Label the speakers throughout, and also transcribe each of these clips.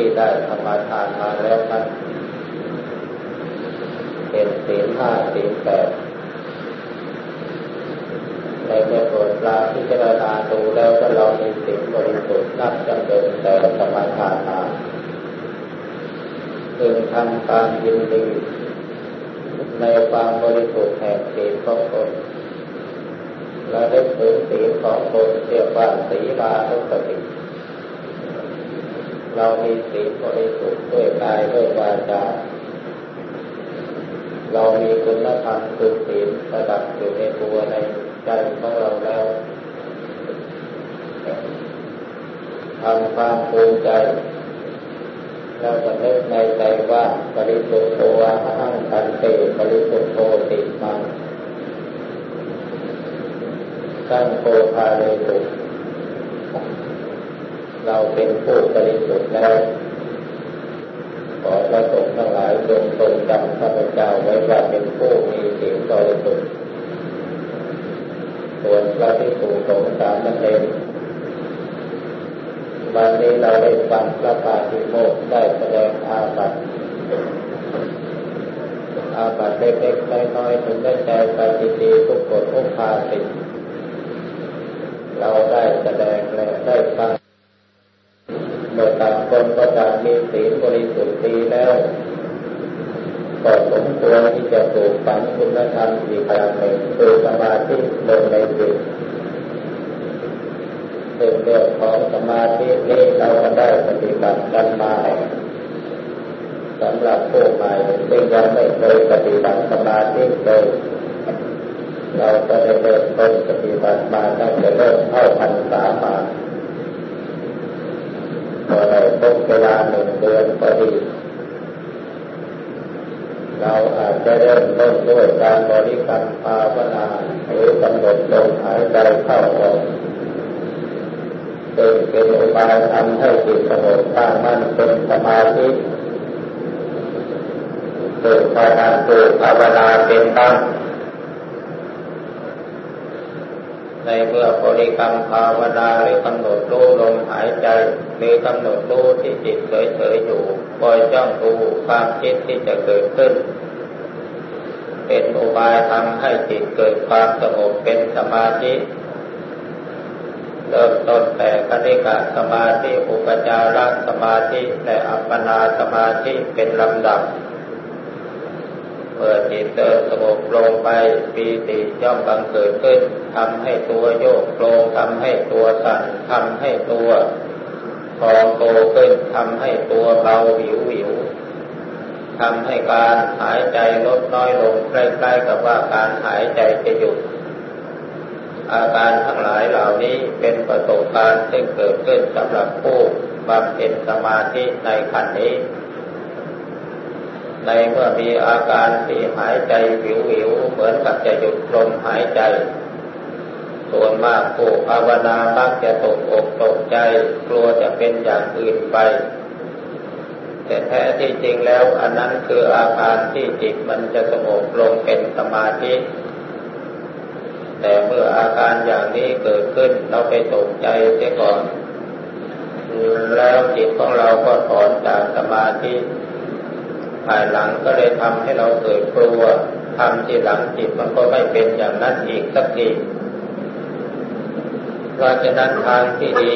Speaker 1: ที่ได้สมาทานมาแล้วนั้นเป็นศีลห้าศีลแปดในเมื่อตรวจราพิจารณาดูแล้วก็เรามีสิ่งบริสุทธิ์นับจำเป็นแต่สมาทานมาจึงทำการยินดีในความบริสุทธิ์แห่งศีลของตนและได้ถึงศีลของตนเรียกว่าศีลานุสติ เรามีศีลบริสุทธิ์ด้วยกายด้วยวาจา เรามีคุณธรรมคือศีลระดับอยู่ในตัวในใจของเราแล้วทำความภูมิใจ เราจะนึกในใจว่าบริสุทธิ์โตวะหังกันเตบริสุทธิ์โตติมังสั้งโตภาเลตุ เราเป็นผู้บริสุทธิ์แล้วขอพระสงฆ์ทั้งหลายจงทรงจำข้าพเจ้าไว้ว่าเป็นผู้มีศีลบริสุทธิ์ส่วนพระที่ถูกสงสารนั่นเองวันนี้เราได้ฟังพระปาฏิโมกข์ได้แสดงอาบัติอาบัติเล็กๆน้อยๆถึงได้ใจปฏิตีทุกคนทุกภาสิเราได้แสดงและได้ฟัง มีศีลบริสุทธิ์ดีแล้วก็สมควรที่จะปลูกฝังคุณธรรมอีกอย่างหนึ่งคือสมาธิลงในจิตซึ่งเรื่องของสมาธินี้เราได้ปฏิบัติกันมาสำหรับผู้ใหม่ที่ยังไม่เคยปฏิบัติสมาธิเลยเราก็ได้เริ่มต้นปฏิบัติมาตั้งแต่เริ่มเข้าพรรษามาพอได้ พบเวลาหนึ่งเดือนพอดี เราอาจจะเริ่มต้นด้วยการบริกรรมภาวนาหรือกำหนดลมหายใจเข้าออกเป็นเป็นอุบายทำให้จิตสงบตั้งมั่นเป็นสมาธิเกิดภาวนาเกิดภาวนาเป็นตั้ง ในเมื่อบริกรรมภาวนาหรือกำหนดรู้ลมหายใจ หรือกำหนดรู้ที่จิตเฉยๆอยู่คอยจ้องดูความคิดที่จะเกิดขึ้น เป็นอุบายทำให้จิตเกิดความสงบเป็นสมาธิเริ่มต้นแต่คณิกะสมาธิอุปจารสมาธิและอัปปนาสมาธิเป็นลำดับ มื่อจิตเดินสงบลงไปปีติย่อมบังเกิดขึ้นทำให้ตัวโยกโลงทำให้ตัวสั่นทำให้ตัวพองโตขึ้นทำให้ตัวเบาหิวหิวทำให้การหายใจลดน้อยลงใกล้ๆกับว่าการหายใจจะหยุดอาการทั้งหลายเหล่านี้เป็นประสบการณ์ซึ่งเกิดขึ้นสำหรับผู้บำเพ็ญสมาธิในขันนี้ ในเมื่อมีอาการที่หายใจวิววิวเหมือนกับจะหยุดลมหายใจ ส่วนมากผู้ภาวนามักจะตกอกตกใจ กลัวจะเป็นอย่างอื่นไป แต่แท้ที่จริงแล้วอันนั้นคืออาการที่จิตมันจะสงบลงเป็นสมาธิแต่เมื่ออาการอย่างนี้เกิดขึ้นเราไปตกใจเสียก่อน แล้วจิตของเราก็ถอนจากสมาธิ ภายหลังก็เลยทำให้เราเกิดกลัวทำทีหลังจิตมันก็ไม่เป็นอย่างนั้นอีกสักทีเพราะฉะนั้นทางที่ดี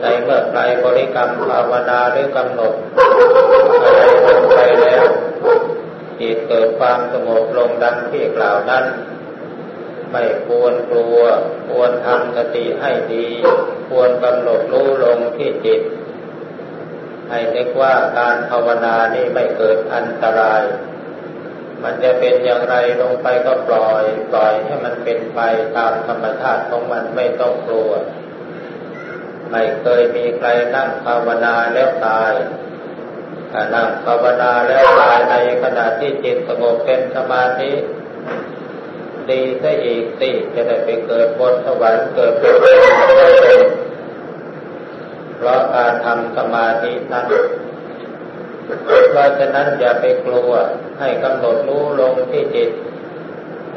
Speaker 1: ในเมื่อใครบริกรรมภาวนาหรือกำหนดอะไรลงไปแล้วจิตเกิดความสงบลงดังที่กล่าวนั้น ไม่ควรกลัว ควรทำสติให้ดี ควรกำหนดรู้ลงที่จิต ให้นึกว่าการภาวนานี่ไม่เกิดอันตราย มันจะเป็นอย่างไรลงไปก็ปล่อย ปล่อยให้มันเป็นไปตามธรรมชาติของมันไม่ต้องกลัว ไม่เคยมีใครนั่งภาวนาแล้วตายถ้านั่งภาวนาแล้วตายในขณะที่จิตสงบเป็นสมาธิดีซะอีกสิจะได้ไปเกิดบนสวรรค์เกิดเป็น เพราะการทำสมาธินั้นเพราะฉะนั้นอย่าไปกลัวให้กำหนดรู้ลงที่จิต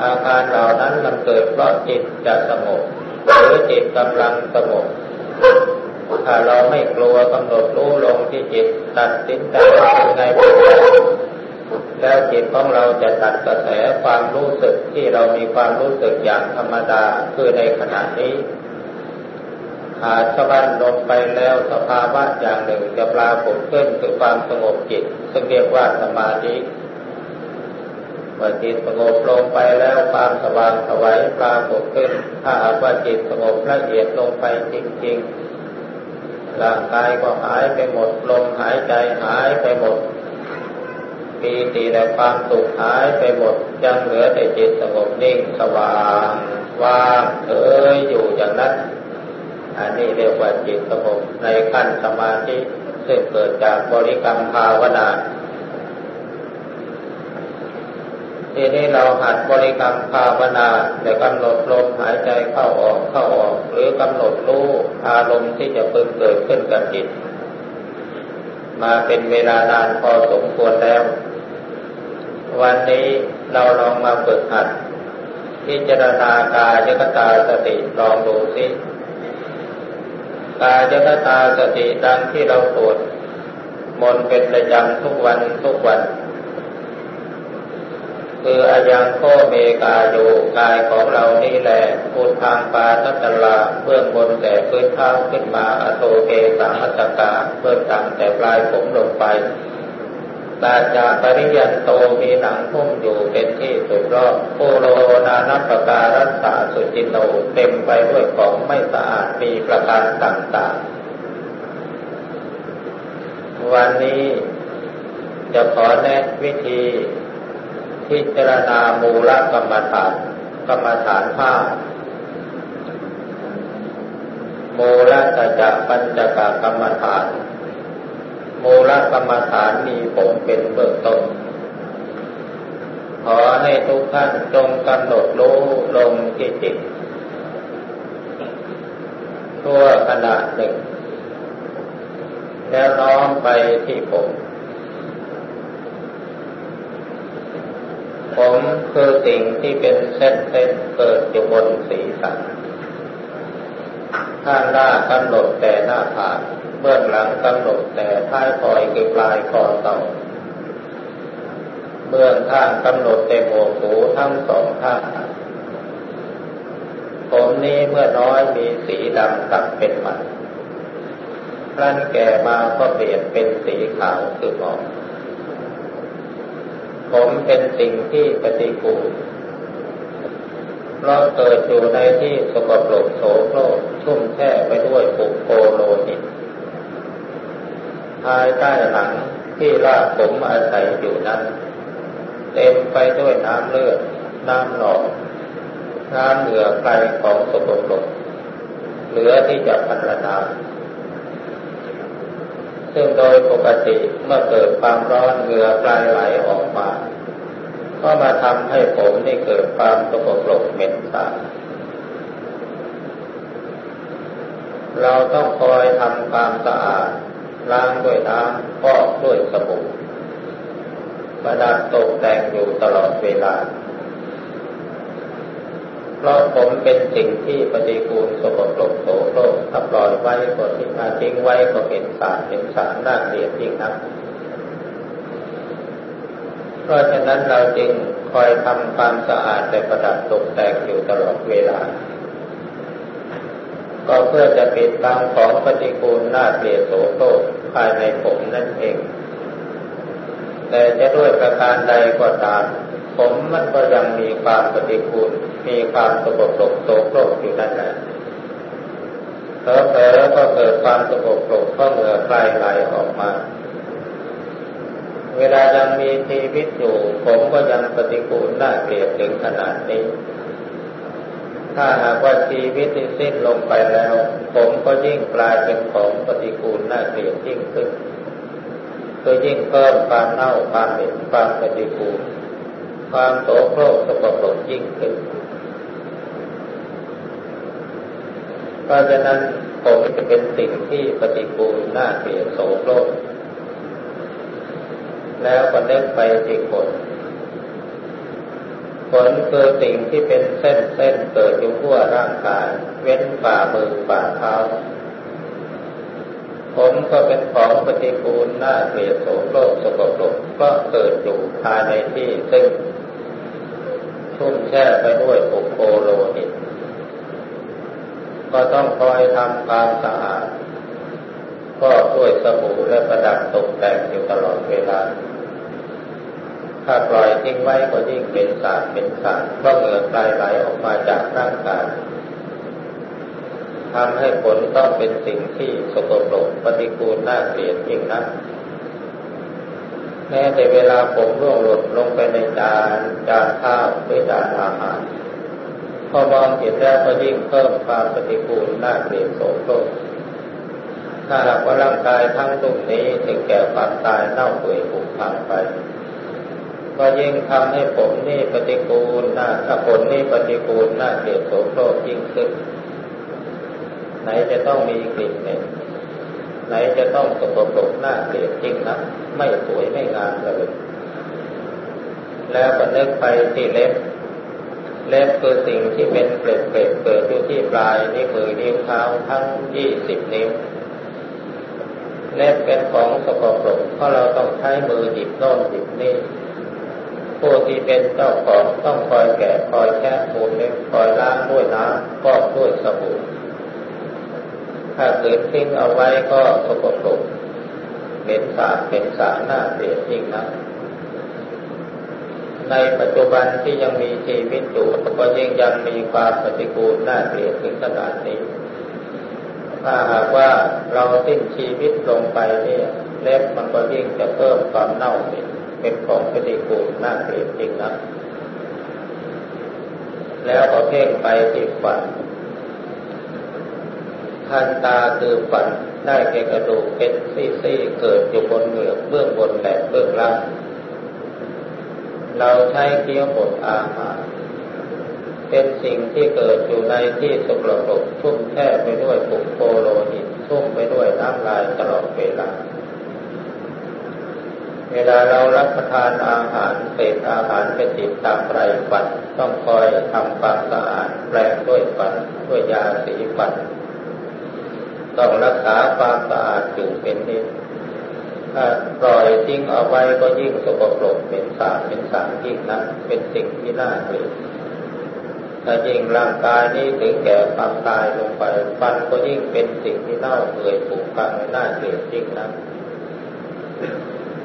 Speaker 1: อาการเหล่านั้นมันเกิดเพราะจิตจะสงบหรือจิตกำลังสงบถ้าเราไม่กลัวกำหนดรู้ลงที่จิตตัดสินใจเป็นไงเป็นไงแล้วจิตของเราจะตัดกระแสความรู้สึกที่เรามีความรู้สึกอย่างธรรมดาคือในขณะนี้ ขาดสะบั้นลงไปแล้วสภาวะอย่างหนึ่งจะปรากฏขึ้นคือความสงบจิต ซึ่งเรียกว่าสมาธิเมื่อจิตสงบลงไปแล้วความสว่างสวัยปรากฏขึ้น ถ้าหากว่าจิตสงบละเอียดลงไปจริงๆร่างกายก็หายไปหมดลมหายใจหายไปหมดปีติและความสุขหายไปหมดยังเหลือแต่จิตสงบนิ่งสว่างว่างเฉยอยู่อย่างนั้น อันนี้เรียกว่าจิตสงบในขั้นสมาธิซึ่งเกิดจากบริกรรมภาวนาทีนี้เราหัดบริกรรมภาวนาในกำหนดลมหายใจเข้าออกเข้าออก หรือกำหนดรู้อารมณ์ที่จะเพิ่งเกิดขึ้นกับจิต มาเป็นเวลานานพอสมควรแล้ว วันนี้เราลองมาฝึกหัดพิจารณากายกตาสติลองดูสิ กายกตาสติดังที่เราสวดมนเป็นประจำทุกวันทุกวัน คืออะยังโข เมกาโยกายของเรานี่แหละ อุทธังปาทะตะลาเบื้องบนแต่พื้นเท้าขึ้นมาอะโธ เกสะมัตถะกาเบื้องต่ำแต่ปลายผมลงไป ตะจะปะริยันโตมีหนังหุ้มอยู่เป็นที่สุดรอบปูโร นานัปปะการัสสะ อะสุจิโนเต็มไปด้วยของไม่สะอาดมีประการต่างๆ วันนี้จะขอแนะวิธีพิจารณามูลกรรมฐานกรรมฐานผ้ามูลสัจปัญจกกรรมฐาน มูลกรรมฐานมีผมเป็นเบื้องต้น ขอให้ทุกท่านจงกำหนดรู้ลงที่จิตทั่วขณะหนึ่ง แล้วน้อมไปที่ผม ผมคือสิ่งที่เป็นเส้นเส้นเกิดอยู่บนศีรษะข้างหน้ากำหนดแต่หน้าผาก เบื้องหลังกำหนดแต่ท้ายคอยคือปลายคอเต่าเบื้องข้างกำหนดแต่หัวหูทั้งสองข้างผมนี้เมื่อน้อยมีสีดำตัดเป็นมันร่านแก่มาก็เปลี่ยนเป็นสีขาวคือหมอกผมเป็นสิ่งที่ปฏิกูลเราเกิดอยู่ในที่สกปรกโสโครกชุ่มแช่ไปด้วยปุกโคโลหิต ภายใต้หลังที่รากผมอาศัยอยู่นั้น เต็มไปด้วยน้ำเลือด น้ำหนองน้ำเหงื่อใครของสกปรกเหลือที่จะพัฒนาซึ่งโดยปกติเมื่อเกิดความร้อนเหงื่อปลายไหลออกมา ก็มาทำให้ผมนี่เกิดความสกปรกเหม็นสาบเราต้องคอยทำความสะอาด ล้างด้วยน้ำฟอกด้วยสบู่ประดับตกแต่งอยู่ตลอดเวลา เพราะผมเป็นสิ่งที่ปฏิกูลสกปรกโสโครกถ้าปล่อยไว้ก็ทิ้งทิ้งไว้ก็เป็นสารเป็นสารน่าเกลียดยิ่งนักเพราะฉะนั้นเราจึงคอยทำความสะอาดและประดับตกแต่งอยู่ตลอดเวลา ก็เพื่อจะปิดบังของปฏิกูลหน้าเกลียดโสโครภายในผมนั่นเอง แต่จะด้วยประการใดก็ตาม ผมมันก็ยังมีความปฏิกูล มีความสกปรกโสโครกอยู่นั่นแหละเผลอๆก็เกิดความสกปรกก็เหงื่อใครไหลออกมาเวลายังมีชีวิตอยู่ ผมก็ยังปฏิกูลน่าเกลียดถึงขนาดนี้ ถ้าหากว่าชีวิตสิ้นลงไปแล้ว ผมก็ยิ่งกลายเป็นของปฏิกูลน่าเกลียดยิ่งขึ้นก็ยิ่งเพิ่มความเน่าความเหม็นความปฏิกูลความโสโครกสกปรกยิ่งขึ้นเพราะฉะนั้นผมจะเป็นสิ่งที่ปฏิกูลน่าเกลียดโสโครกแล้วก็เลิกไปที่ผล ผลคือสิ่งที่เป็นเส้นเส้นเกิดอยู่ทั่วร่างกาย เว้นฝ่ามือฝ่าเท้าผมก็เป็นของปฏิกูลน่าเกลียดโสโครกสกปรกก็เกิดอยู่ภายในที่ซึ่งชุ่มแช่ไปด้วยปุโคโลหิตก็ต้องคอยทำความสะอาด ก็ด้วยสบู่และประดับตกแต่งอยู่ตลอดเวลา ถ้าปล่อยทิ้งไว้ก็ยิ่งเป็นสารเป็นสารเพราะเหงื่อไหลไหลออกมาจากร่างกายทำให้ผลต้องเป็นสิ่งที่สกปรกปฏิกูลน่าเกลียดยิ่งนักแม้แต่เวลาผมร่วงหล่นลงไปในจานจานข้าวหรือจานอาหารพอมองเห็นแล้วก็ยิ่งเพิ่มความปฏิกูลน่าเกลียดโสโครกถ้าหากว่าร่างกายทั้งตุ่มนี้ถึงแก่ความตายเน่าเปื่อยผุพังไป ก็ยิ่งทำให้ผมนี่ปฏิกูลน่าถ้าผลนี่ปฏิกูลน่าเกลียดโสโครกยิ่งขึ้น ไหนจะต้องมีกลิ่นเหม็นไหนจะต้องสกปรกน่าเกลียดจริงนะไม่สวยไม่งามเลยแล้วก็นึกไปที่เล็บ เล็บคือสิ่งที่เป็นเกล็ดเกล็ดเกิดอยู่ที่ปลายนิ้วมือนิ้วเท้าทั้งยี่สิบนิ้วเล็บเป็นของสกปรกเพราะเราต้องใช้มือหยิบโน่นหยิบนี่ ผู้ที่เป็นเจ้าของต้องคอยแกะคอยแคะมูลเล็บคอยล้างด้วยน้ำก็ด้วยสบู่ถ้าเกิดทิ้งเอาไว้ก็สกปรกเป็นสาเป็นสาหน้าเสียจริงนะในปัจจุบันที่ยังมีชีวิตอยู่ก็ยังยังมีความปฏิกูลน่าเกลียดถึงขนาดนี้ ถ้าหากว่าเราสิ้นชีวิตลงไปเนี่ยเล็บมันก็ยิ่งจะเพิ่มความเน่าเป็นของปฏิกูลน่าเกลียดจริงนะแล้วก็เพ่งไปที่ฝันทันตาคือฝันได้แก่กระดูกเป็นซี่ๆเกิดอยู่บนเหงือกเบื้องบนและเบื้องล่าง เราใช้เคี้ยวบดอาหารเป็นสิ่งที่เกิดอยู่ในที่สกปรกทุ่มแท่ไปด้วยปุกโคโลหิตทุ่มไปด้วยน้ำลายตลอดเวลา เวลาเรารับประทานอาหารเศษอาหารไปติดตามไรฟันต้องคอยทำความสะอาดแปรงด้วยฟันด้วยยาสีฟัน ต้องรักษาความสะอาดอยู่เป็นนิดถ้าปล่อยทิ้งเอาไว้ก็ยิ่งสกปรกเป็นสาเป็นสารยิ่งนักเป็นสิ่งที่น่าเกลียดถ้ายิ่งร่างกายนี้ถึงแก่ความตายลงไปฟันก็ยิ่งเป็นสิ่งที่เน่าเปื่อยผุพังน่าเกลียดยิ่งนัก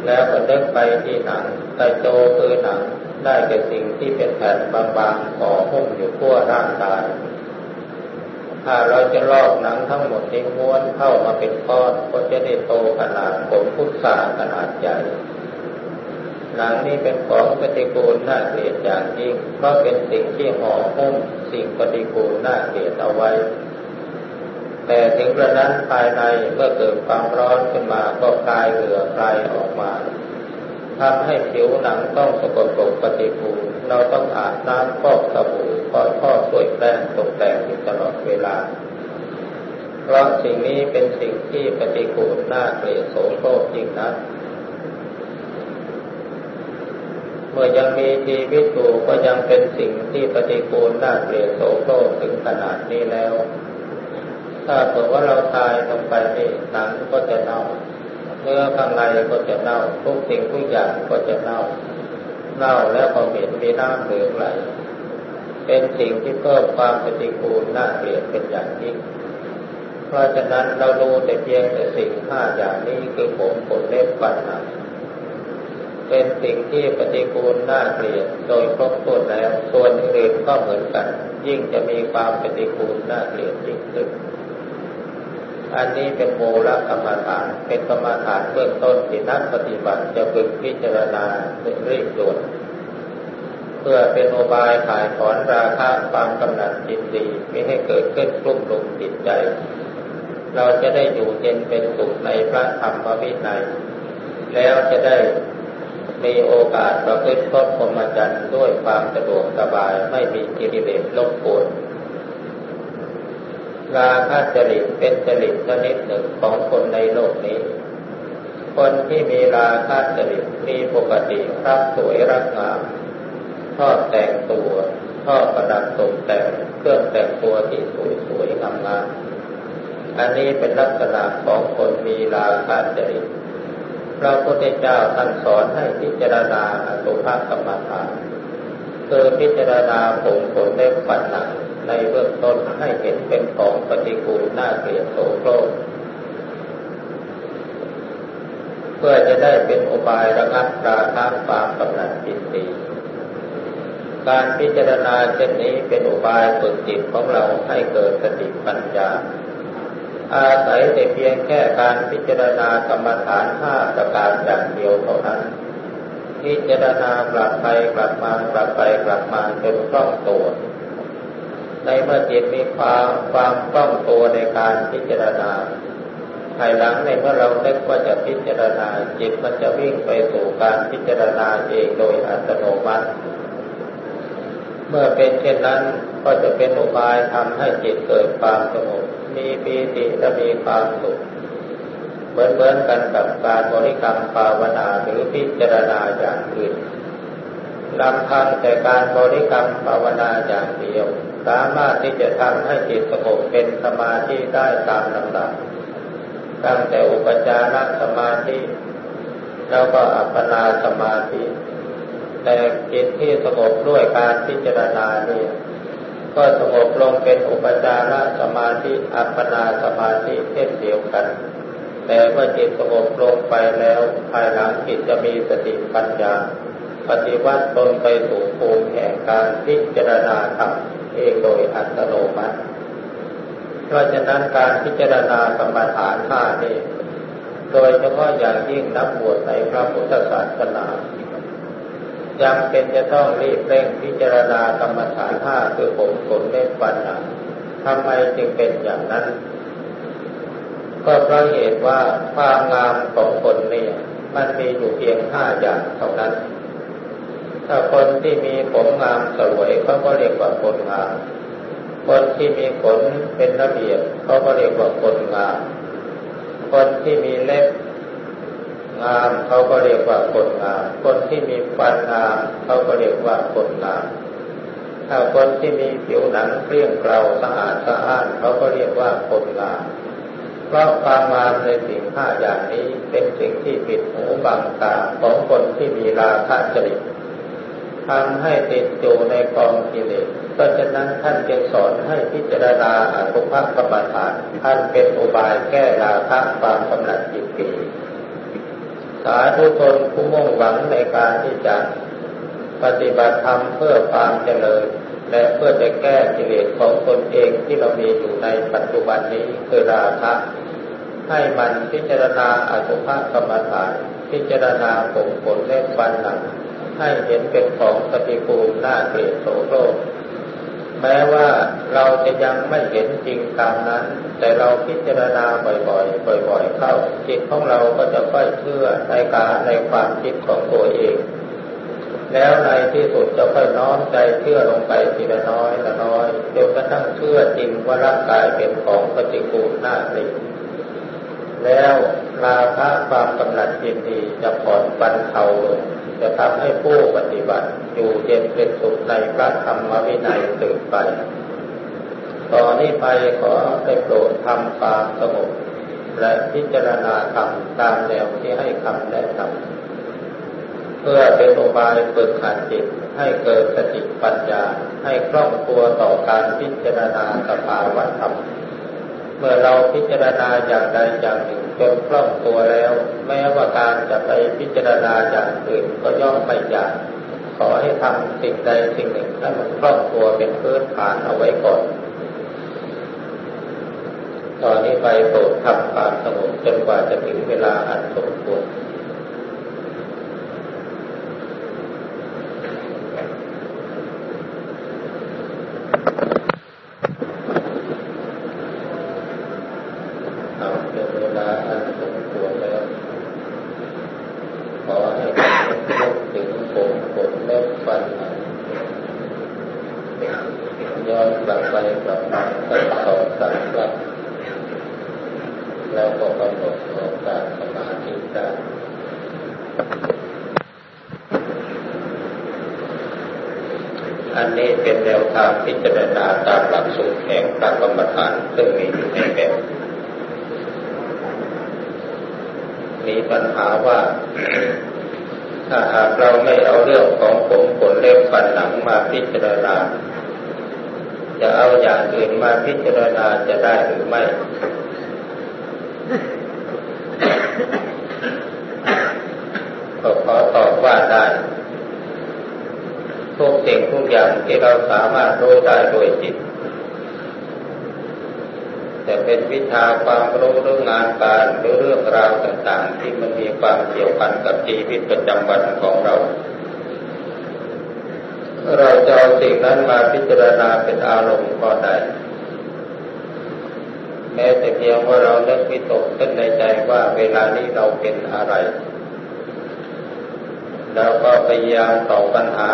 Speaker 1: แล้วก็เดินไปที่หนังไตโตคือหนังได้แก่สิ่งที่เป็นแผ่นบางๆห่อหุ้มอยู่ทั่วร่างกาย ถ้าเราจะลอกหนังทั้งหมดนี้ม้วนเข้ามาเป็นก้อนก็จะได้โตขนาดผมพุทธาขนาดใหญ่ หนังนี้เป็นของปฏิกูลน่าเกลียดอย่างยิ่งเพราะเป็นสิ่งที่ห่อหุ้มสิ่งปฏิกูลน่าเกลียดเอาไว้ แต่ถึงกระนั้นภายในเมื่อเกิดความร้อนขึ้นมาก็กลายเหลือกลายออกมาทำให้ผิวหนังต้องสกปรกปฏิกูลเราต้องอาบน้ำฟอกสบู่คอยพ่อช่วยแปรงตกแต่งอยู่ตลอดเวลา เพราะสิ่งนี้เป็นสิ่งที่ปฏิกูลน่าเกลียดโสโครกจริงนะเมื่อยังมีชีวิตอยู่ก็ยังเป็นสิ่งที่ปฏิกูลน่าเกลียดโสโครกถึงขนาดนี้แล้ว ถ้าเผื่อว่าเราตายลงไปนี่หนังก็จะเน่าเนื้อข้างในก็จะเน่าทุกสิ่งทุกอย่างก็จะเน่าเน่าแล้วก็เหม็นมีน้ำเหลืองไหลเป็นสิ่งที่เพิ่มความปฏิกูลน่าเกลียดเป็นอย่างยิ่งเพราะฉะนั้นเราดูแต่เพียงแต่สิ่งห้าอย่างนี้คือผมขนเล็บฟันหนังเป็นสิ่งที่ปฏิกูลน่าเกลียดโดยครบถ้วนแล้ว ส่วนอื่นก็เหมือนกัน ยิ่งจะมีความปฏิกูลน่าเกลียดยิ่งขึ้น อันนี้เป็นโมลกรรมฐาน เป็นกรรมฐานเบื้องต้นที่นักปฏิบัติจะฝึกพิจารณาเป็นรีบด่วนเพื่อเป็นโอบายถ่ายถอนราคะความกำหนัดจิตดีไม่ให้เกิดขึ้นกลุ่มลุมจิตใจ เราจะได้อยู่เย็นเป็นสุขในพระธรรมวินัย แล้วจะได้มีโอกาสประพฤติพรตพรหมจรรย์ด้วยความสะดวกสบายไม่มีกิเลสลบกวน ราคะจริตเป็นจริตชนิดหนึ่งของคนในโลกนี้ คนที่มีราคะจริตมีปกติรักสวยรักงามชอบแต่งตัวชอบประดับตกแต่งเครื่องแต่งตัวที่สวยสวยงามงามอันนี้เป็นลักษณะของคนมีราคะจริตพระพุทธเจ้าท่านสอนให้พิจารณาสุภกรรมฐานคือพิจารณาผมขนเล็บฟันหนัง ในเบื้องต้นให้เห็นเป็นของปฏิกูลน่าเกลียดโสโครกเพื่อจะได้เป็นอุบายระงับราคะความกำนัดจิตตีการพิจารณาเช่นนี้เป็นอุบายฝึกจิตของเราให้เกิดสติปัญญา อาศัยแต่เพียงแค่การพิจารณากรรมฐานห้าประการอย่างเดียวเท่านั้น พิจารณากลับไปกลับมากลับไปกลับมาจนคล่องตัว ในเมื่อจิตมีความความคล่องตัวในการพิจารณาภายหลังในเมื่อเราเล็กว่าจะพิจารณาจิตมันจะวิ่งไปสู่การพิจารณาเองโดยอัตโนมัติ เมื่อเป็นเช่นนั้นก็จะเป็นอุบายทำให้จิตเกิดความสงบมีปีติและมีความสุขเหมือนเหมือนกันกับการบริกรรมภาวนาหรือพิจารณาอย่างอื่นลำพังแต่การบริกรรมภาวนาอย่างเดียว สามารถที่จะทำให้จิตสงบเป็นสมาธิได้ตามลำดับตั้งแต่อุปจารสมาธิ แล้วก็อัปปนาสมาธิ แต่จิตที่สงบด้วยการพิจารณานี่ก็สงบลงเป็นอุปจารสมาธิ อัปปนาสมาธิเช่นเดียวกัน แต่เมื่อจิตสงบลงไปแล้ว ภายหลังจิตจะมีสติปัญญา ปฏิวัติตนไปสู่ภูมิแห่งการพิจารณาธรรม เองโดยอัตโนมัติ เพราะฉะนั้นการพิจารณากรรมฐานห้านี้โดยเฉพาะอย่างยิ่งนักบวชในพระพุทธศาสนายังเป็นจะต้องรีบเร่งพิจารณากรรมฐานห้าคือผมขนเล็บฟันหนังทำไมจึงเป็นอย่างนั้น ก็เพราะเหตุว่าความงามของคนนี่มันมีอยู่เพียงห้าอย่างเท่านั้น ถ้าคนที่มีผมงามสวยเขาก็เรียกว่าคนงาม คนที่มีขนเป็นระเบียบเขาก็เรียกว่าคนงาม คนที่มีเล็บงามเขาก็เรียกว่าคนงาม คนที่มีฟันงามเขาก็เรียกว่าคนงาม ถ้าคนที่มีผิวหนังเกลี้ยงเกลาสะอาดสะอ้านเขาก็เรียกว่าคนงาม เพราะความงามในสิ่งห้าอย่างนี้เป็นสิ่งที่ปิดหูบังตาของคนที่มีราคะจริต ทำให้ติดอยู่ในกองกิเลสเพราะฉะนั้นท่านจึงสอนให้พิจารณาอสุภกรรมฐานท่านเป็นอุบายแก้ราคะความกำหนัดจิตปีสาธุชนผู้มุ่งหวังในการที่จะปฏิบัติธรรมเพื่อความเจริญและเพื่อจะแก้กิเลสของตนเองที่เรามีอยู่ในปัจจุบันนี้คือราคะให้มันพิจารณาอสุภกรรมฐานพิจารณาผมขนเล็บฟันหนัง ให้เห็นเป็นของปฏิกูลน่าเกลียดโสโครกแม้ว่าเราจะยังไม่เห็นจริงตามนั้น แต่เราพิจารณาบ่อยๆ บ่อย ๆ เข้าจิตของเราก็จะค่อยเชื่อในการในความคิดของตัวเอง แล้วในที่สุดจะค่อยน้อมใจเชื่อลงไปทีละน้อยละน้อยจนกระทั่งเชื่อจริงว่าร่างกายเป็นของปฏิกูลน่าเกลียดแล้วราคะความกำลังจิตดีจะผ่อนปันเทาลง จะทำให้ผู้ปฏิบัติอยู่เย็นเป็นสุขในพระธรรมวินัยสืบไป ต่อนนี้ไปขอได้โปรดทำความสงบและพิจารณาธรรมตามแนวที่ให้คำแนะนำเพื่อเป็นอุบายฝึกขัดจิตให้เกิดสติปัญญาให้คล่องตัวต่อการพิจารณาสภาวะธรรม เมื่อเราพิจารณาอย่างใดอย่างหนึ่งจนคล่องตัวแล้ว แม้ว่าการจะไปพิจารณาอย่างอื่นก็ย่อมไม่ยากขอให้ทำสิ่งใดสิ่งหนึ่งให้มันคล่องตัวเป็นพื้นฐานเอาไว้ก่อนตอนนี้ไปโปรดทำความสงบจนกว่าจะถึงเวลาอันสมควรย้อนกลับไปกลับมา กันสองสามครั้งแล้วก็กำหนดโอกาสสมาธิได้ อันนี้เป็นแนวทางพิจารณาตามหลักสูตรแห่งพระกรรมฐานซึ่งมีอยู่ในแบบมีปัญหาว่า ถ้าหากเราไม่เอาเรื่องของผมขนเล็บฟันหนังมาพิจารณา จะเอาอย่างอื่นมาพิจารณาจะได้หรือไม่ก็ขอตอบว่าได้ทุกสิ่งทุก อย่างที่เราสามารถรู้ได้โดยจิต แต่เป็นวิชาความรู้เรื่องงานการหรือเรื่องราวต่างๆ ที่มันมีความเกี่ยวพันกับชีวิตประจำวันของเรา เราจะเอาสิ่งนั้นมาพิจารณาเป็นอารมณ์ก็ได้แม้แต่เพียงว่าเราเลิกวิตกขึ้นในใจว่าเวลานี้เราเป็นอะไรเราก็พยายามตอบปัญหา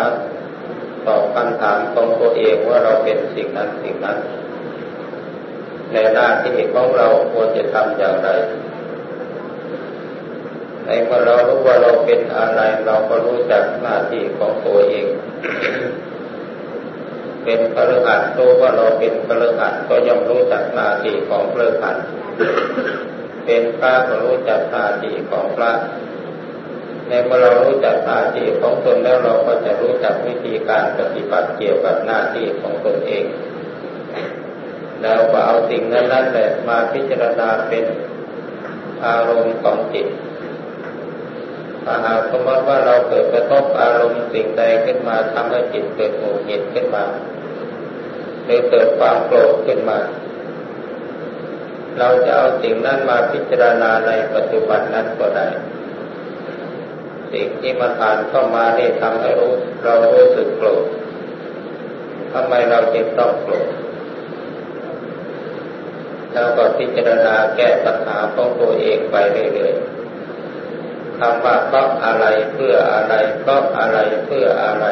Speaker 1: ตอบคำถามของตัวเองว่าเราเป็นสิ่งนั้นสิ่งนั้น ในหน้าที่ของเราควรจะทำอย่างไร ในเมื่อเรารู้ว่าเราเป็นอะไรเราก็รู้จักหน้าที่ของตัวเอง เป็นพฤหัสรู้ว่าเราเป็นพฤหัสก็ย่อมรู้จักหน้าที่ของพฤหัสเป็นพระก็รู้จักหน้าที่ของพระ ในเมื่อเรารู้จักหน้าที่ของตนแล้วเราก็จะรู้จักวิธีการปฏิบัติเกี่ยวกับหน้าที่ของตนเอง แล้วก็เอาสิ่งนั้นนั่นแหละมาพิจารณาเป็นอารมณ์ของจิตถ้าหากสมมติว่าเราเกิดกระทบอารมณ์สิ่งใดขึ้นมาทำให้จิตเกิดโมหิตขึ้นมาหรือเกิดความโกรธขึ้นมา เราจะเอาสิ่งนั้นมาพิจารณาในปัจจุบันนั้นก็ได้ สิ่งที่มาผ่านเข้ามาได้ทำให้รู้เรารู้สึกโกรธทำไมเราจึงต้องโกรธแล้วก็พิจารณาแก้ปัญหาของตัวเองไปเรื่อยๆคำว่าเพราะอะไรเพื่ออะไรเพราะอะไรเพื่ออะไร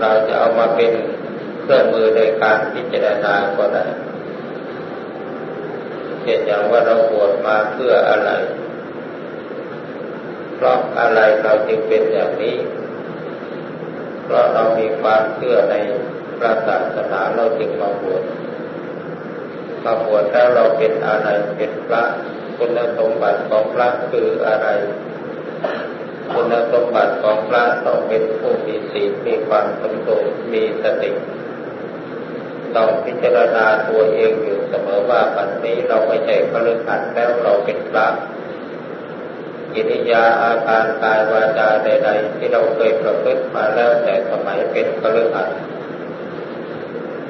Speaker 1: เราจะเอามาเป็นเครื่องมือในการพิจารณาก็ได้เช่นอย่างว่าเราบวชมาเพื่ออะไร เพราะอะไรเราจึงเป็นอย่างนี้ เพราะเรามีความเชื่อในพระศาสนาเราจึงมาบวชมาบวชแล้วเราเป็นอะไรเป็นพระคุณสมบัติของพระคืออะไร คุณสมบัติของพระต้องเป็นผู้มีศีลมีความสมดุลมีสติต้องพิจารณาตัวเองอยู่เสมอว่าปัจจุบันเราไม่ใช่พระฤหัสแล้วเราเป็นพระ กิริยาอาการกายวาจาใด ๆ ที่เราเคยประพฤติมาแล้วแต่สมัยเป็นพฤหัส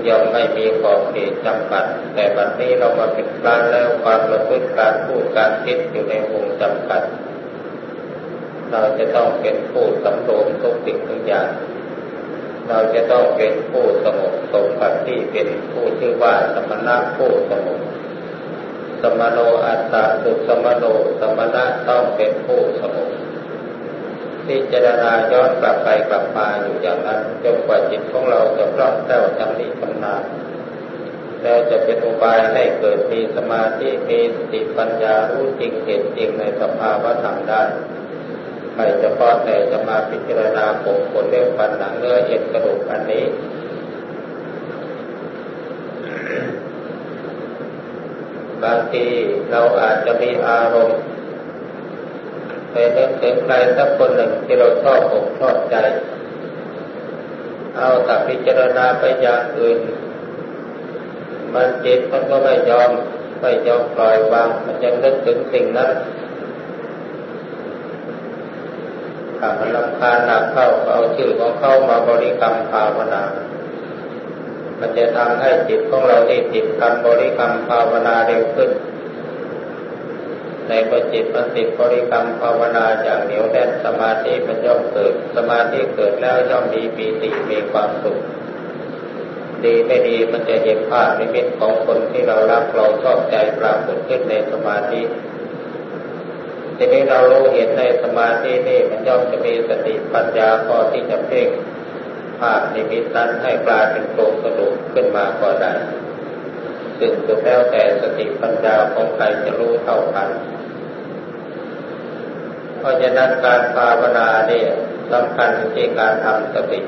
Speaker 1: ย่อมไม่มีขอบเขตจำกัด แต่บัดนี้เรามาเป็นพระแล้วความประพฤติการพูดการคิดอยู่ในวงจำกัด เราจะต้องเป็นผู้สำรวมทุกสิ่งทุกอย่าง เราจะต้องเป็นผู้สงบสมบัติที่เป็นผู้ชื่อว่าสมณะผู้สงบ สมโนอัตตาสุสมโนสมณะต้องเป็นผู้สงบพิจารณาย้อนกลับไปกลับมาอยู่อย่างนั้นจนกว่าจิตของเราจะคล่องแคล่วจำนิชำนาญแล้วจะเป็นอุบายให้เกิดมีสมาธิมีสติปัญญารู้จริงเห็นจริงในสภาวะธรรมได้ไม่เฉพาะแต่จะมาพิจารณาผมขนเล็บฟันหนังเนื้อเอ็นกระดูกอันนี้ บางทีเราอาจจะมีอารมณ์ไปนึกถึงใครสักคนหนึ่งที่เราชอบอกชอบใจ เอาแต่พิจารณาไปอย่างอื่น มันจิตมันก็ไม่ยอมไม่ยอมปล่อยวาง มันยังนึกถึงสิ่งนั้นถ้ามันลำคาญหนักเข้าเอาชื่อของเขามาบริกรรมภาวนา มันจะทำให้จิตของเราที่ติดคำบริกรรมภาวนาเร็วขึ้น ในเมื่อจิตมันติดบริกรรมภาวนาอย่างเหนียวแน่นสมาธิมันย่อมเกิด สมาธิเกิดแล้วย่อมมีปีติมีความสุขดีไม่ดีมันจะเห็นภาพนิมิตของคนที่เรารักเราชอบใจปรากฏขึ้นในสมาธิทีนี้เรารู้เห็นในสมาธินี่มันย่อมจะมีสติปัญญาพอที่จะเพ่ง ภาพนิมิตนั้นให้กลายเป็นโครงกระดูกขึ้นมาก็ได้ซึ่งสุดแล้วแต่สติปัญญาของใครจะรู้เท่ากันเพราะฉะนั้นการภาวนาเนี่ยสำคัญที่การทำสติ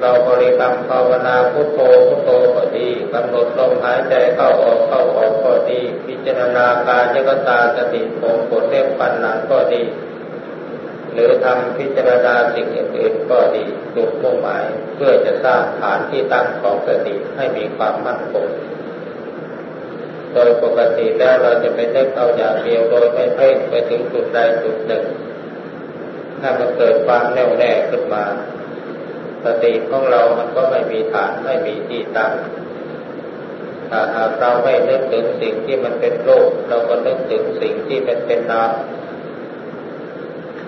Speaker 1: เราบริกรรมภาวนาพุทโธพุทโธก็ดีกำหนดลมหายใจเข้าออกเข้าออกก็ดี พิจารณากายยกตาสติผมปวดเล็บปันหนังก็ดี หรือทำพิจารณาสิ่งอื่นๆก็ดีจุดมุ่งหมาย เพื่อจะสร้างฐานที่ตั้งของสติให้มีความมั่นคงโดยปกติแล้วเราจะไปเล่นเอาอย่างเดียวโดยไม่เพ่งไปถึงจุดใดจุดหนึ่ง ถ้ามันเกิดความแน่วแน่ขึ้นมา สติของเรามันก็ไม่มีฐานไม่มีที่ตั้งถ้าหากเราไม่นึกถึงสิ่งที่มันเป็นโลกเราก็นึกถึงสิ่งที่เป็นเป็นนาม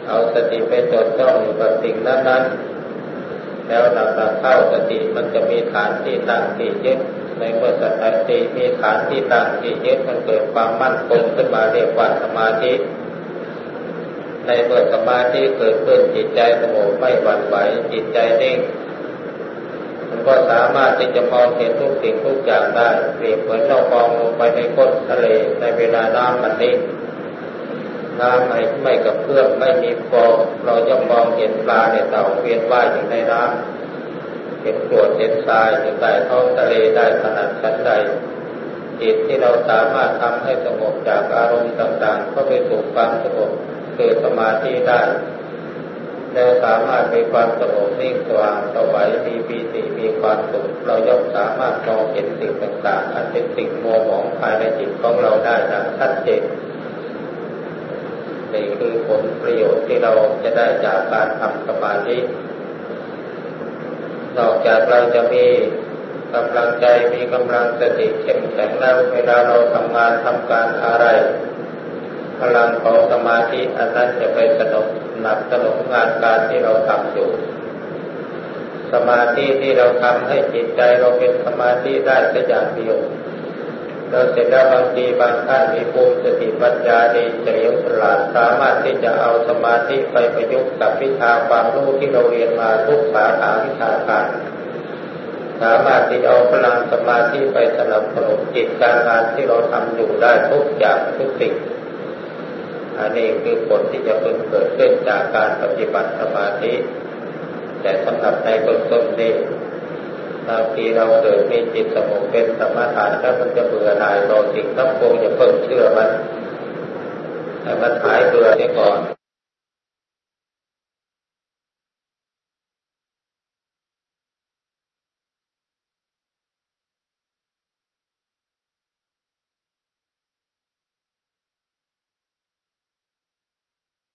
Speaker 1: เอาสติไปจดจ้องอยู่กับสิ่งนั้นๆแล้วหลักๆเข้าสติมันจะมีฐานที่ตั้งที่ยึดในเมื่อสติมีฐานที่ตั้งที่ยึดมันเกิดความมั่นคงขึ้นมาเรียกว่าสมาธิ ในเมื่อสมาธิเกิดขึ้นจิตใจสงบไม่หวั่นไหวจิตใจนิ่งมันก็สามารถที่จะมองเห็นทุกสิ่งทุกอย่างได้เปรียบเหมือนเรามองลงไปในก้นทะเลในเวลาน้ำมันนิ่ง น้ำไม่ไม่กับเพื่อมไม่มีฟองเราจะมองเห็นปลาในเต่าเวียนว่ายอยู่ในน้ำเห็นกรวดเห็นทรายอยู่ใต้ท้องทะเลได้ขนาดชั้นใดจิตที่เราสามารถทำให้สงบจากอารมณ์ต่างๆ ก็ไปสู่ความสงบคือสมาธิได้แล้วสามารถมีความสงบนิ่งสว่างสวัยมีปีติมีความสุขเราย่อมสามารถมองเห็นสิ่งต่างๆ อันเป็นสิ่งมัวหมองภายในจิตของเราได้อย่างชัดเจน นี่คือผลประโยชน์ที่เราจะได้จากการทำสมาธินอกจากเราจะมีกำลังใจมีกำลังสติเข้มแข็งแล้วเวลาเราทำงานทำการอะไร พลังของสมาธิอันนั้นจะไปสนุกหนับสนุนงานการที่เราทำอยู่ สมาธิที่เราทำให้จิตใจเราเป็นสมาธิได้แค่อย่างเดียว เราเสร็จแล้วบางทีบางท่านมีภูมิสติปัญญาดีเฉลียวฉลาดสามารถที่จะเอาสมาธิไปประยุกต์กับวิชาความรู้ที่เราเรียนมาทุกสาขาวิชาการสามารถที่เอาพลังสมาธิไปสนับสนุนจิตการงานที่เราทำอยู่ได้ทุกอย่างทุกสิ่งอันนี้คือผลที่จะเพิ่งเกิดขึ้นจากการปฏิบัติสมาธิ แต่สำหรับในเบื้องต้นนี้ บางทีเราเกิดมีจิตสงบเป็นสมาธิแล้วมันจะเบื่อหน่ายเราสิ่งทั้งปวงอย่าเพิ่งเชื่อมันแต่มันหายเบื่อเสียก่อน